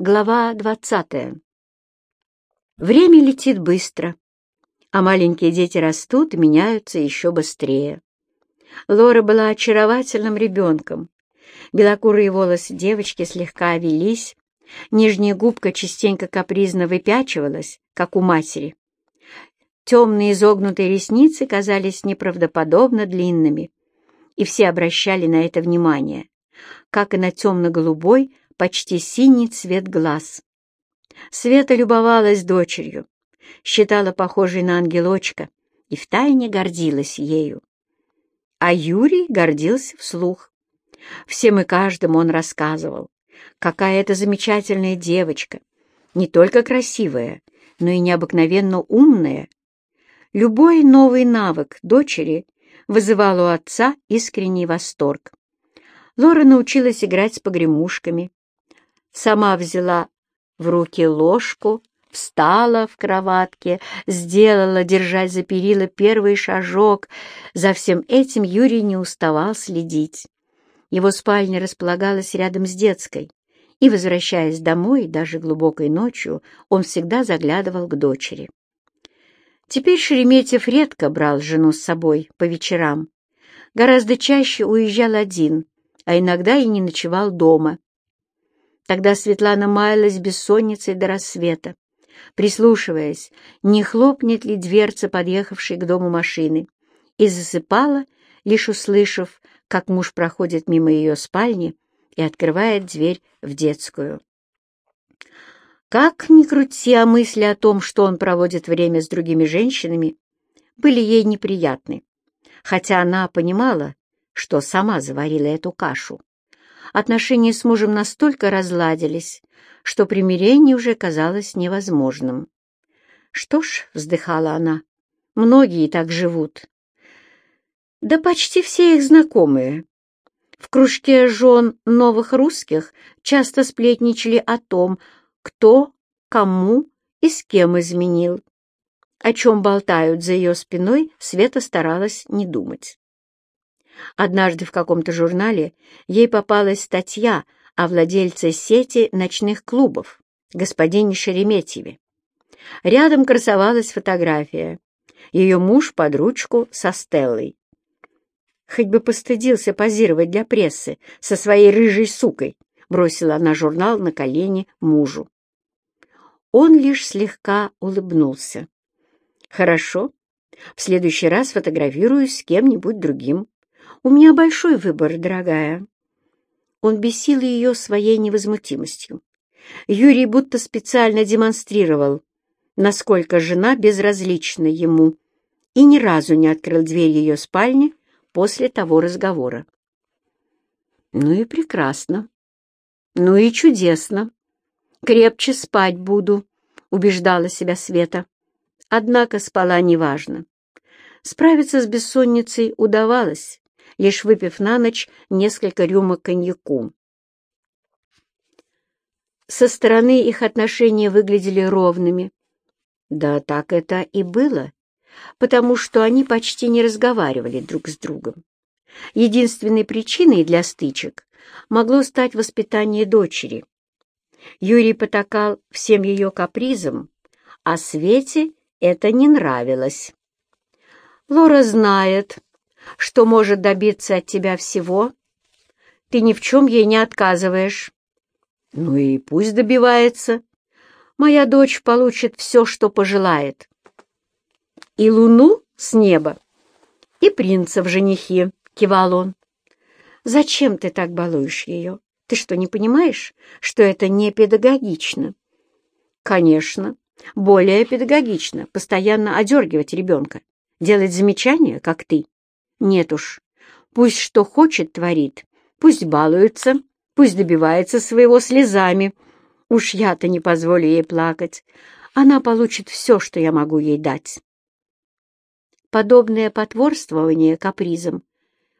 Глава двадцатая. Время летит быстро, а маленькие дети растут и меняются еще быстрее. Лора была очаровательным ребенком. Белокурые волосы девочки слегка овелись, нижняя губка частенько капризно выпячивалась, как у матери. Темные изогнутые ресницы казались неправдоподобно длинными, и все обращали на это внимание, как и на темно-голубой, почти синий цвет глаз. Света любовалась дочерью, считала похожей на ангелочка и втайне гордилась ею. А Юрий гордился вслух. Всем и каждому он рассказывал, какая это замечательная девочка, не только красивая, но и необыкновенно умная. Любой новый навык дочери вызывал у отца искренний восторг. Лора научилась играть с погремушками, сама взяла в руки ложку, встала в кроватке, сделала, держась за перила, первый шажок. За всем этим Юрий не уставал следить. Его спальня располагалась рядом с детской, и, возвращаясь домой, даже глубокой ночью, он всегда заглядывал к дочери. Теперь Шереметьев редко брал жену с собой по вечерам. Гораздо чаще уезжал один, а иногда и не ночевал дома. Тогда Светлана маялась бессонницей до рассвета, прислушиваясь, не хлопнет ли дверца подъехавшей к дому машины, и засыпала, лишь услышав, как муж проходит мимо ее спальни и открывает дверь в детскую. Как ни крути, а мысли о том, что он проводит время с другими женщинами, были ей неприятны, хотя она понимала, что сама заварила эту кашу отношения с мужем настолько разладились, что примирение уже казалось невозможным. «Что ж», — вздыхала она, — «многие так живут». «Да почти все их знакомые. В кружке жен новых русских часто сплетничали о том, кто, кому и с кем изменил. О чем болтают за ее спиной, Света старалась не думать. Однажды в каком-то журнале ей попалась статья о владельце сети ночных клубов, господине Шереметьеве. Рядом красовалась фотография. Ее муж под ручку со Стеллой. Хоть бы постыдился позировать для прессы со своей рыжей сукой, бросила она журнал на колени мужу. Он лишь слегка улыбнулся. «Хорошо, в следующий раз фотографируюсь с кем-нибудь другим. У меня большой выбор, дорогая». Он бесил ее своей невозмутимостью. Юрий будто специально демонстрировал, насколько жена безразлична ему, и ни разу не открыл дверь ее спальни после того разговора. «Ну и прекрасно. Ну и чудесно. Крепче спать буду», — убеждала себя Света. Однако спала неважно. Справиться с бессонницей удавалось, лишь выпив на ночь несколько рюмок коньяку. Со стороны их отношения выглядели ровными. Да так это и было, потому что они почти не разговаривали друг с другом. Единственной причиной для стычек могло стать воспитание дочери. Юрий потакал всем ее капризам, а Свете это не нравилось. Лора знает, что может добиться от тебя всего. Ты ни в чем ей не отказываешь. Ну и пусть добивается. Моя дочь получит все, что пожелает. И луну с неба, и принца в женихи, — кивал он. Зачем ты так балуешь ее? Ты что, не понимаешь, что это не педагогично? Конечно, более педагогично постоянно одергивать ребенка, делать замечания, как ты. Нет уж, пусть что хочет творит, пусть балуется, пусть добивается своего слезами. Уж я-то не позволю ей плакать. Она получит все, что я могу ей дать. Подобное потворствование капризам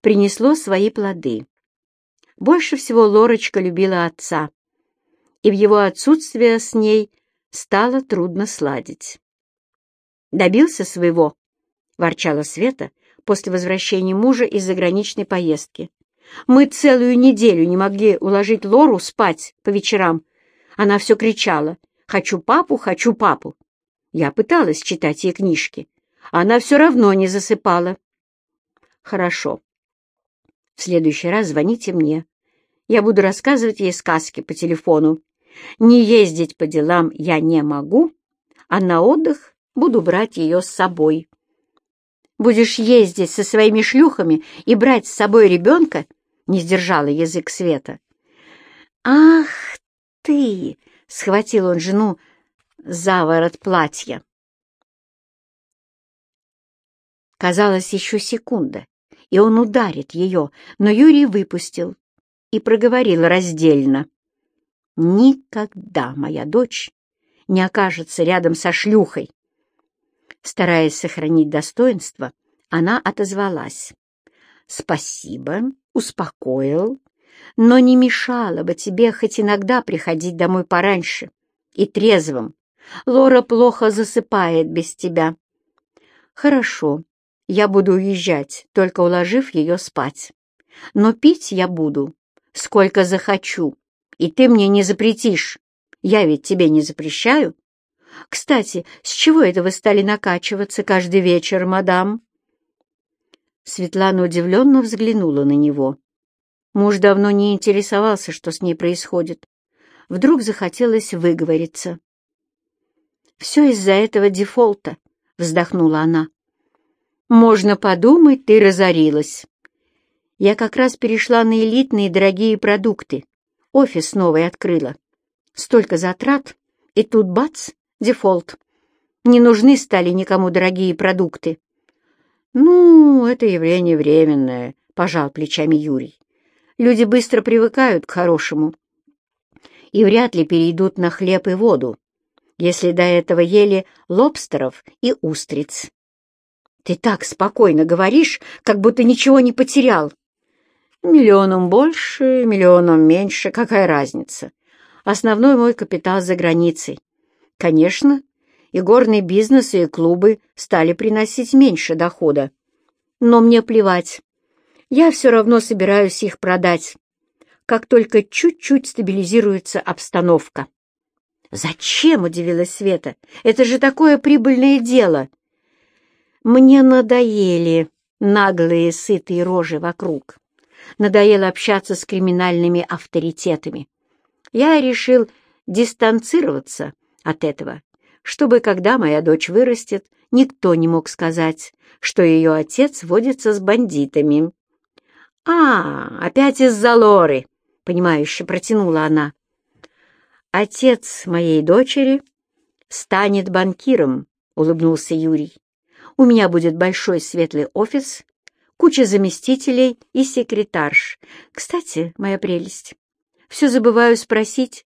принесло свои плоды. Больше всего Лорочка любила отца, и в его отсутствие с ней стало трудно сладить. «Добился своего?» — ворчала Света, после возвращения мужа из заграничной поездки. Мы целую неделю не могли уложить Лору спать по вечерам, Она все кричала «Хочу папу, хочу папу». Я пыталась читать ей книжки. Она все равно не засыпала. Хорошо. В следующий раз звоните мне. Я буду рассказывать ей сказки по телефону. Не ездить по делам я не могу, а на отдых буду брать ее с собой. Будешь ездить со своими шлюхами и брать с собой ребенка? Не сдержала язык Света. Ах ты! Схватил он жену за ворот платья. Казалось, еще секунда, и он ударит ее, но Юрий выпустил и проговорил раздельно. «Никогда моя дочь не окажется рядом со шлюхой». Стараясь сохранить достоинство, она отозвалась. «Спасибо, успокоил, но не мешало бы тебе хоть иногда приходить домой пораньше и трезвым. Лора плохо засыпает без тебя». «Хорошо, я буду уезжать, только уложив ее спать. Но пить я буду, сколько захочу, и ты мне не запретишь. Я ведь тебе не запрещаю. Кстати, с чего это вы стали накачиваться каждый вечер, мадам?» Светлана удивленно взглянула на него. Муж давно не интересовался, что с ней происходит. Вдруг захотелось выговориться. «Все из-за этого дефолта», — вздохнула она. Можно подумать, ты разорилась. Я как раз перешла на элитные дорогие продукты. Офис новый открыла. Столько затрат, и тут бац, дефолт. Не нужны стали никому дорогие продукты. Ну, это явление временное, пожал плечами Юрий. Люди быстро привыкают к хорошему и вряд ли перейдут на хлеб и воду, если до этого ели лобстеров и устриц. Ты так спокойно говоришь, как будто ничего не потерял. Миллионом больше, миллионом меньше, какая разница? Основной мой капитал за границей. Конечно, и горный бизнес, и клубы стали приносить меньше дохода. Но мне плевать. Я все равно собираюсь их продать, как только чуть-чуть стабилизируется обстановка. «Зачем?» — удивилась Света. «Это же такое прибыльное дело!» Мне надоели наглые сытые рожи вокруг. Надоело общаться с криминальными авторитетами. Я решил дистанцироваться от этого, чтобы, когда моя дочь вырастет, никто не мог сказать, что ее отец водится с бандитами. «А, опять из-за Лоры!» — понимающе протянула она. «Отец моей дочери станет банкиром», — улыбнулся Юрий. У меня будет большой светлый офис, куча заместителей и секретарш. Кстати, моя прелесть, все забываю спросить,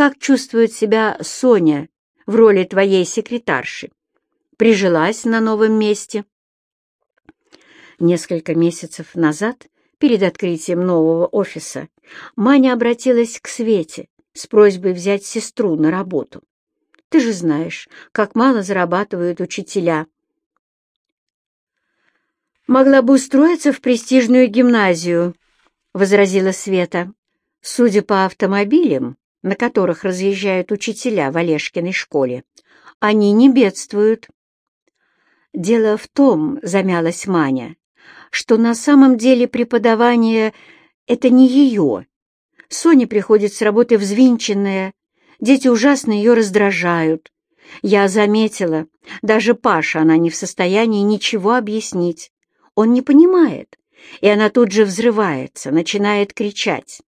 как чувствует себя Соня в роли твоей секретарши? Прижилась на новом месте? Несколько месяцев назад, перед открытием нового офиса, Маня обратилась к Свете с просьбой взять сестру на работу. Ты же знаешь, как мало зарабатывают учителя — могла бы устроиться в престижную гимназию», — возразила Света. «Судя по автомобилям, на которых разъезжают учителя в Олежкиной школе, они не бедствуют». «Дело в том», — замялась Маня, «что на самом деле преподавание — это не ее. Соня приходит с работы взвинченная, дети ужасно ее раздражают. Я заметила, даже Паша она не в состоянии ничего объяснить. Он не понимает, и она тут же взрывается, начинает кричать.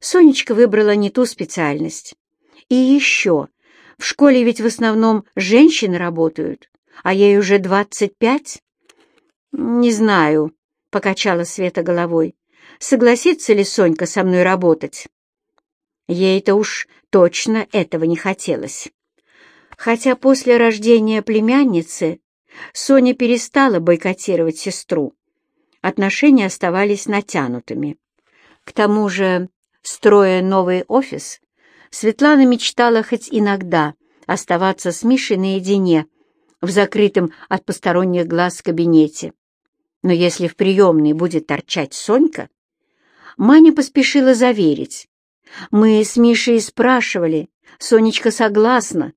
Сонечка выбрала не ту специальность. И еще, в школе ведь в основном женщины работают, а ей уже двадцать пять. «Не знаю», — покачала Света головой, — «согласится ли Сонька со мной работать?» Ей-то уж точно этого не хотелось. Хотя после рождения племянницы Соня перестала бойкотировать сестру. Отношения оставались натянутыми. К тому же, строя новый офис, Светлана мечтала хоть иногда оставаться с Мишей наедине в закрытом от посторонних глаз кабинете. Но если в приемной будет торчать Сонька, Маня поспешила заверить, Мы с Мишей спрашивали. Сонечка согласна.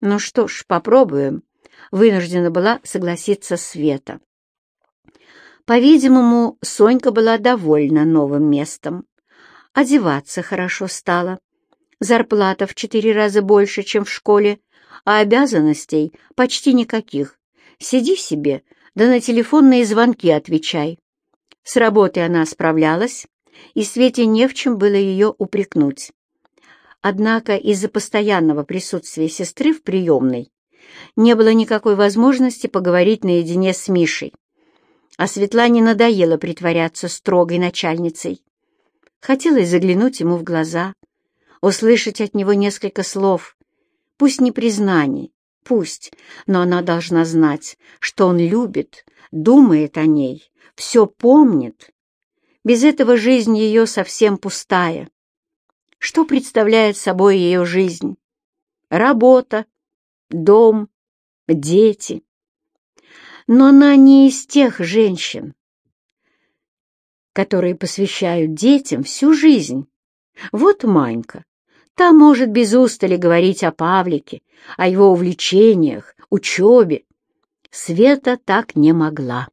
Ну что ж, попробуем. Вынуждена была согласиться Света. По-видимому, Сонька была довольна новым местом. Одеваться хорошо стало. Зарплата в четыре раза больше, чем в школе, а обязанностей почти никаких. Сиди себе, да на телефонные звонки отвечай. С работой она справлялась, и Свете не в чем было ее упрекнуть. Однако из-за постоянного присутствия сестры в приемной не было никакой возможности поговорить наедине с Мишей а Светлане надоело притворяться строгой начальницей. Хотелось заглянуть ему в глаза, услышать от него несколько слов, пусть не признаний, пусть, но она должна знать, что он любит, думает о ней, все помнит. Без этого жизнь ее совсем пустая. Что представляет собой ее жизнь? Работа, дом, дети но она не из тех женщин, которые посвящают детям всю жизнь. Вот Манька, та может без устали говорить о Павлике, о его увлечениях, учебе. Света так не могла.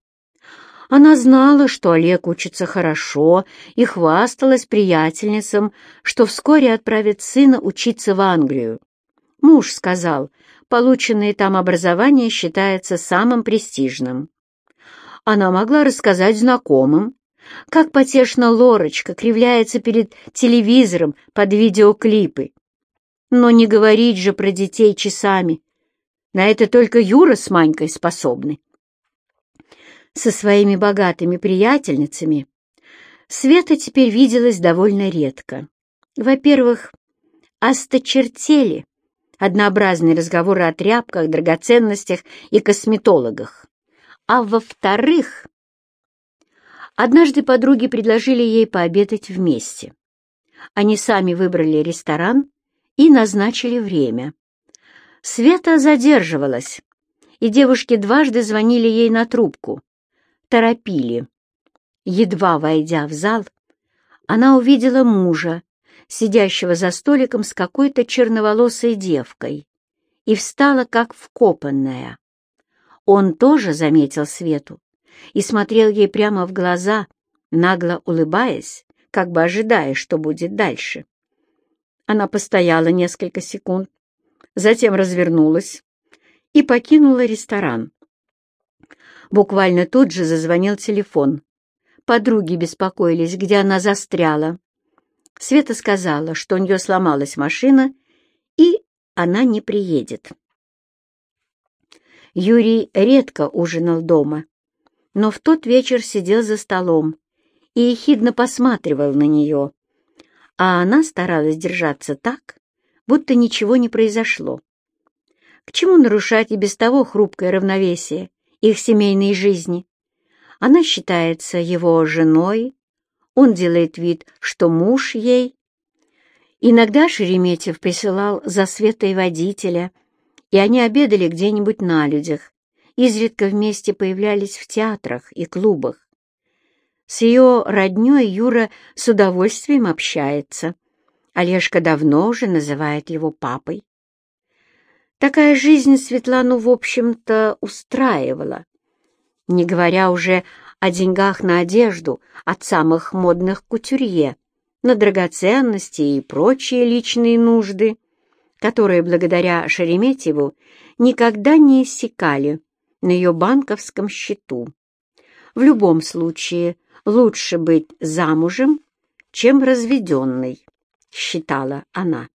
Она знала, что Олег учится хорошо, и хвасталась приятельницам, что вскоре отправит сына учиться в Англию. Муж сказал, полученное там образование считается самым престижным. Она могла рассказать знакомым, как потешно Лорочка кривляется перед телевизором под видеоклипы. Но не говорить же про детей часами. На это только Юра с Манькой способны. Со своими богатыми приятельницами Света теперь виделась довольно редко. Во-первых, осточертели однообразные разговоры о тряпках, драгоценностях и косметологах. А во-вторых, однажды подруги предложили ей пообедать вместе. Они сами выбрали ресторан и назначили время. Света задерживалась, и девушки дважды звонили ей на трубку. Торопили. Едва войдя в зал, она увидела мужа, сидящего за столиком с какой-то черноволосой девкой, и встала как вкопанная. Он тоже заметил Свету и смотрел ей прямо в глаза, нагло улыбаясь, как бы ожидая, что будет дальше. Она постояла несколько секунд, затем развернулась и покинула ресторан. Буквально тут же зазвонил телефон. Подруги беспокоились, где она застряла. Света сказала, что у нее сломалась машина, и она не приедет. Юрий редко ужинал дома, но в тот вечер сидел за столом и ехидно посматривал на нее, а она старалась держаться так, будто ничего не произошло. К чему нарушать и без того хрупкое равновесие их семейной жизни? Она считается его женой, он делает вид, что муж ей. Иногда Шереметьев присылал за Светой водителя, и они обедали где-нибудь на людях, изредка вместе появлялись в театрах и клубах. С ее родней Юра с удовольствием общается. Олежка давно уже называет его папой. Такая жизнь Светлану, в общем-то, устраивала, не говоря уже о деньгах на одежду от самых модных кутюрье, на драгоценности и прочие личные нужды, которые благодаря Шереметьеву никогда не иссякали на ее банковском счету. В любом случае лучше быть замужем, чем разведенной, считала она.